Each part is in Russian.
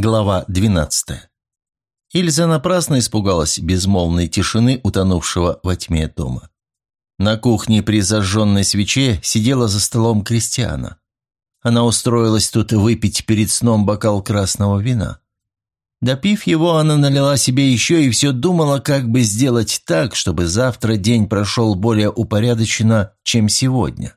Глава 12. Ильза напрасно испугалась безмолвной тишины, утонувшего во тьме дома. На кухне при зажженной свече сидела за столом Кристиана. Она устроилась тут выпить перед сном бокал красного вина. Допив его, она налила себе еще и все думала, как бы сделать так, чтобы завтра день прошел более упорядоченно, чем сегодня.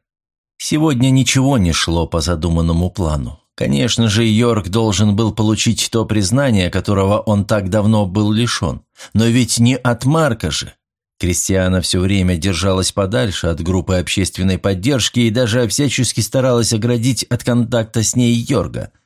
Сегодня ничего не шло по задуманному плану. Конечно же, Йорк должен был получить то признание, которого он так давно был лишен. Но ведь не от Марка же. Кристиана все время держалась подальше от группы общественной поддержки и даже всячески старалась оградить от контакта с ней Йорга –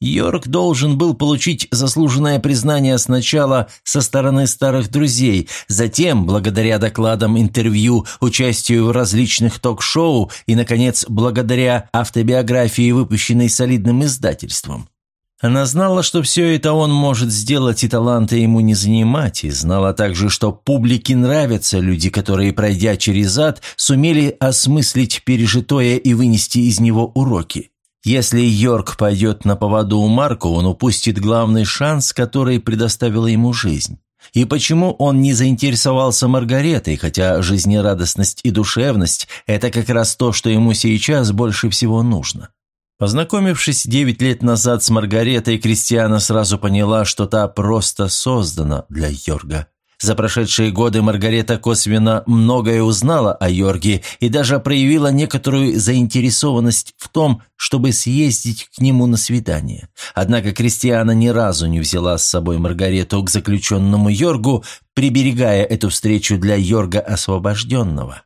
Йорк должен был получить заслуженное признание сначала со стороны старых друзей, затем, благодаря докладам, интервью, участию в различных ток-шоу и, наконец, благодаря автобиографии, выпущенной солидным издательством. Она знала, что все это он может сделать, и таланта ему не занимать, и знала также, что публике нравятся люди, которые, пройдя через ад, сумели осмыслить пережитое и вынести из него уроки. Если Йорк пойдет на поводу у Марка, он упустит главный шанс, который предоставила ему жизнь. И почему он не заинтересовался Маргаретой, хотя жизнерадостность и душевность – это как раз то, что ему сейчас больше всего нужно? Познакомившись девять лет назад с Маргаретой, Кристиана сразу поняла, что та просто создана для Йорга. За прошедшие годы Маргарета косвенно многое узнала о Йорге и даже проявила некоторую заинтересованность в том, чтобы съездить к нему на свидание. Однако Кристиана ни разу не взяла с собой Маргарету к заключенному Йоргу, приберегая эту встречу для Йорга освобожденного.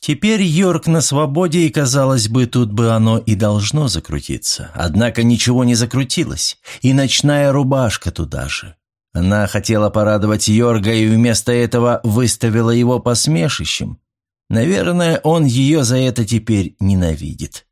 Теперь Йорк на свободе, и, казалось бы, тут бы оно и должно закрутиться. Однако ничего не закрутилось, и ночная рубашка туда же. Она хотела порадовать Йорга и вместо этого выставила его посмешищем. Наверное, он ее за это теперь ненавидит.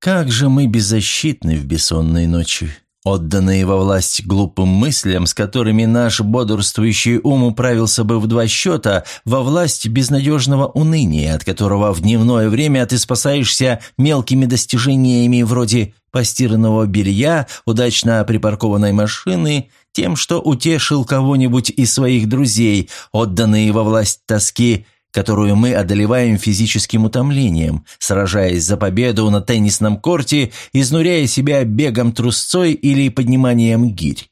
Как же мы беззащитны в бессонные ночи, отданные во власть глупым мыслям, с которыми наш бодрствующий ум управился бы в два счета, во власть безнадежного уныния, от которого в дневное время ты спасаешься мелкими достижениями вроде постиранного белья, удачно припаркованной машины – тем, что утешил кого-нибудь из своих друзей, отданные во власть тоски, которую мы одолеваем физическим утомлением, сражаясь за победу на теннисном корте, изнуряя себя бегом трусцой или подниманием гирь.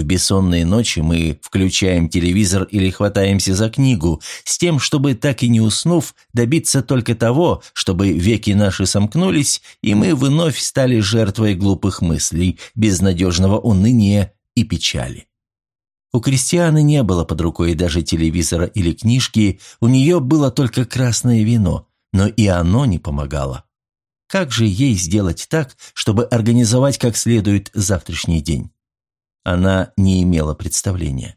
В бессонные ночи мы включаем телевизор или хватаемся за книгу, с тем, чтобы, так и не уснув, добиться только того, чтобы веки наши сомкнулись, и мы вновь стали жертвой глупых мыслей, безнадежного уныния и печали. У Кристианы не было под рукой даже телевизора или книжки, у нее было только красное вино, но и оно не помогало. Как же ей сделать так, чтобы организовать как следует завтрашний день? Она не имела представления.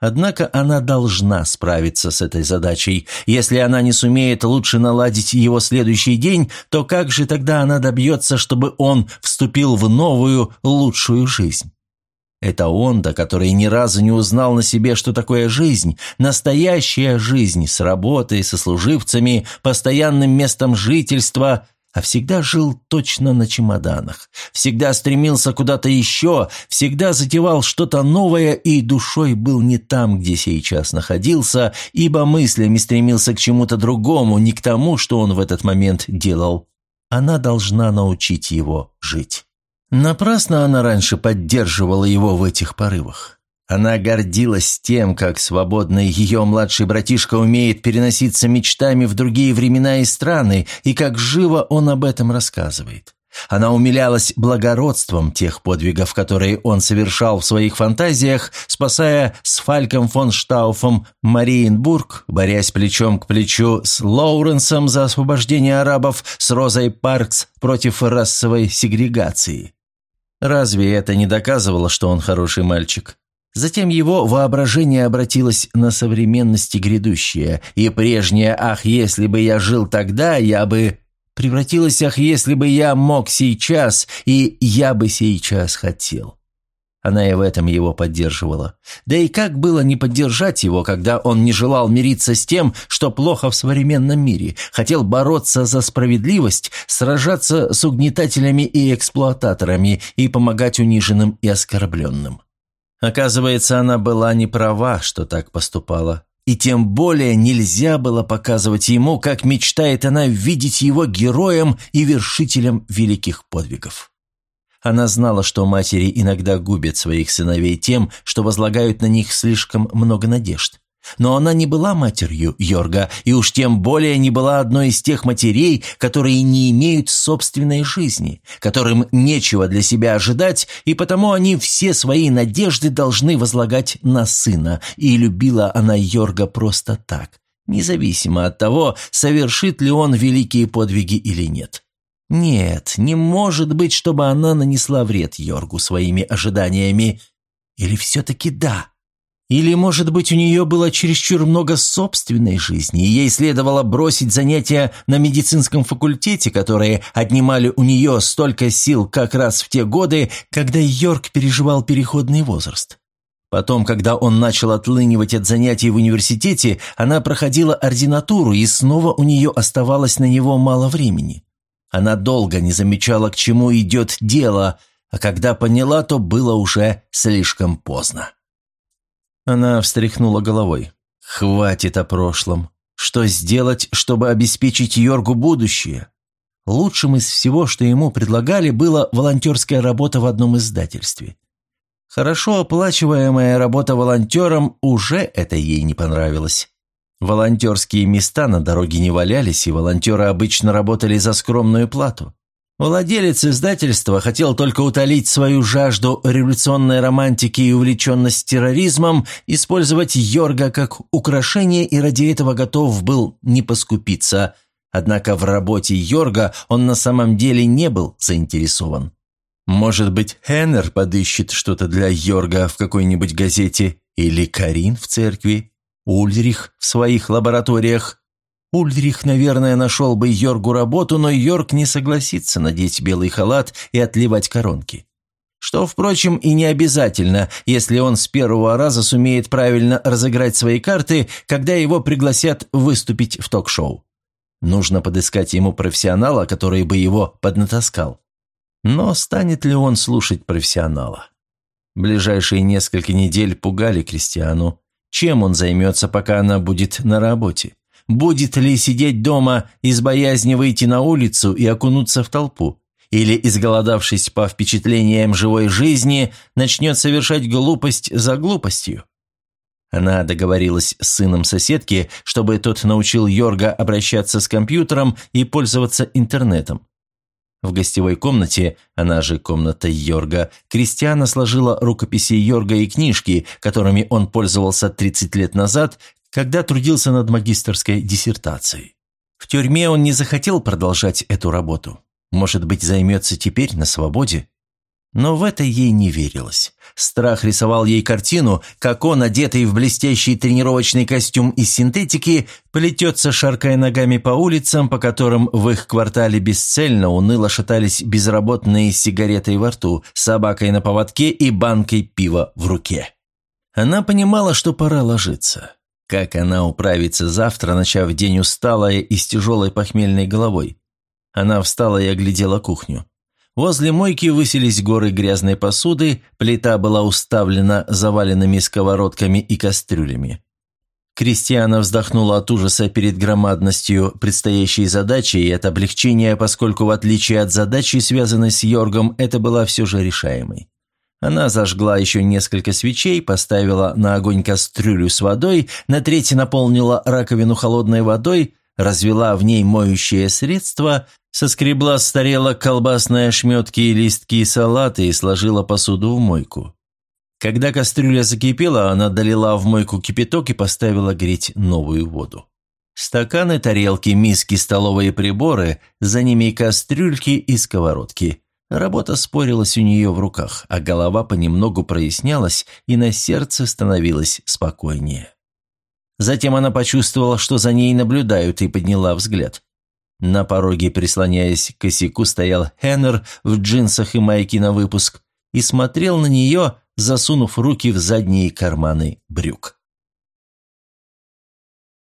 Однако она должна справиться с этой задачей. Если она не сумеет лучше наладить его следующий день, то как же тогда она добьется, чтобы он вступил в новую, лучшую жизнь? Это он, до который ни разу не узнал на себе, что такое жизнь, настоящая жизнь с работой, со служивцами, постоянным местом жительства, а всегда жил точно на чемоданах, всегда стремился куда-то еще, всегда затевал что-то новое и душой был не там, где сейчас находился, ибо мыслями стремился к чему-то другому, не к тому, что он в этот момент делал. Она должна научить его жить. Напрасно она раньше поддерживала его в этих порывах. Она гордилась тем, как свободный ее младший братишка умеет переноситься мечтами в другие времена и страны, и как живо он об этом рассказывает. Она умилялась благородством тех подвигов, которые он совершал в своих фантазиях, спасая с Фальком фон Штауфом Мариенбург, борясь плечом к плечу с Лоуренсом за освобождение арабов, с Розой Паркс против расовой сегрегации. Разве это не доказывало, что он хороший мальчик? Затем его воображение обратилось на современности грядущее, и прежнее «ах, если бы я жил тогда, я бы...» превратилось «ах, если бы я мог сейчас, и я бы сейчас хотел». Она и в этом его поддерживала. Да и как было не поддержать его, когда он не желал мириться с тем, что плохо в современном мире, хотел бороться за справедливость, сражаться с угнетателями и эксплуататорами и помогать униженным и оскорбленным. Оказывается, она была не права, что так поступала. И тем более нельзя было показывать ему, как мечтает она видеть его героем и вершителем великих подвигов. Она знала, что матери иногда губят своих сыновей тем, что возлагают на них слишком много надежд. Но она не была матерью Йорга, и уж тем более не была одной из тех матерей, которые не имеют собственной жизни, которым нечего для себя ожидать, и потому они все свои надежды должны возлагать на сына, и любила она Йорга просто так, независимо от того, совершит ли он великие подвиги или нет. Нет, не может быть, чтобы она нанесла вред Йоргу своими ожиданиями. Или все-таки да? Или, может быть, у нее было чересчур много собственной жизни, и ей следовало бросить занятия на медицинском факультете, которые отнимали у нее столько сил как раз в те годы, когда Йорк переживал переходный возраст. Потом, когда он начал отлынивать от занятий в университете, она проходила ординатуру, и снова у нее оставалось на него мало времени. Она долго не замечала, к чему идет дело, а когда поняла, то было уже слишком поздно. Она встряхнула головой. «Хватит о прошлом. Что сделать, чтобы обеспечить Йоргу будущее?» Лучшим из всего, что ему предлагали, была волонтерская работа в одном издательстве. Хорошо оплачиваемая работа волонтером уже это ей не понравилось. Волонтерские места на дороге не валялись, и волонтеры обычно работали за скромную плату. Владелец издательства хотел только утолить свою жажду революционной романтики и увлеченность терроризмом, использовать Йорга как украшение и ради этого готов был не поскупиться. Однако в работе Йорга он на самом деле не был заинтересован. Может быть, Хеннер подыщет что-то для Йорга в какой-нибудь газете или Карин в церкви, Ульрих в своих лабораториях. Ульрих, наверное, нашел бы Йоргу работу, но Йорг не согласится надеть белый халат и отливать коронки. Что, впрочем, и не обязательно, если он с первого раза сумеет правильно разыграть свои карты, когда его пригласят выступить в ток-шоу. Нужно подыскать ему профессионала, который бы его поднатаскал. Но станет ли он слушать профессионала? Ближайшие несколько недель пугали Кристиану. Чем он займется, пока она будет на работе? Будет ли сидеть дома из боязни выйти на улицу и окунуться в толпу? Или, изголодавшись по впечатлениям живой жизни, начнет совершать глупость за глупостью? Она договорилась с сыном соседки, чтобы тот научил Йорга обращаться с компьютером и пользоваться интернетом. В гостевой комнате, она же комната Йорга, Кристиана сложила рукописи Йорга и книжки, которыми он пользовался 30 лет назад, когда трудился над магистерской диссертацией. В тюрьме он не захотел продолжать эту работу. Может быть, займется теперь на свободе? Но в это ей не верилось. Страх рисовал ей картину, как он, одетый в блестящий тренировочный костюм из синтетики, плетется, шаркая ногами по улицам, по которым в их квартале бесцельно уныло шатались безработные с сигаретой во рту, собакой на поводке и банкой пива в руке. Она понимала, что пора ложиться. Как она управится завтра, начав день усталая и с тяжелой похмельной головой? Она встала и оглядела кухню. Возле мойки высились горы грязной посуды, плита была уставлена заваленными сковородками и кастрюлями. Кристиана вздохнула от ужаса перед громадностью предстоящей задачи и от облегчения, поскольку, в отличие от задачи, связанной с Йоргом, это была все же решаемой. Она зажгла еще несколько свечей, поставила на огонь кастрюлю с водой, на треть наполнила раковину холодной водой, развела в ней моющее средство, соскребла с тарелок колбасные ошметки и листки салата и сложила посуду в мойку. Когда кастрюля закипела, она долила в мойку кипяток и поставила греть новую воду. Стаканы, тарелки, миски, столовые приборы, за ними кастрюльки и сковородки. Работа спорилась у нее в руках, а голова понемногу прояснялась, и на сердце становилось спокойнее. Затем она почувствовала, что за ней наблюдают, и подняла взгляд. На пороге, прислоняясь к косяку, стоял Хеннер в джинсах и майке на выпуск и смотрел на нее, засунув руки в задние карманы брюк.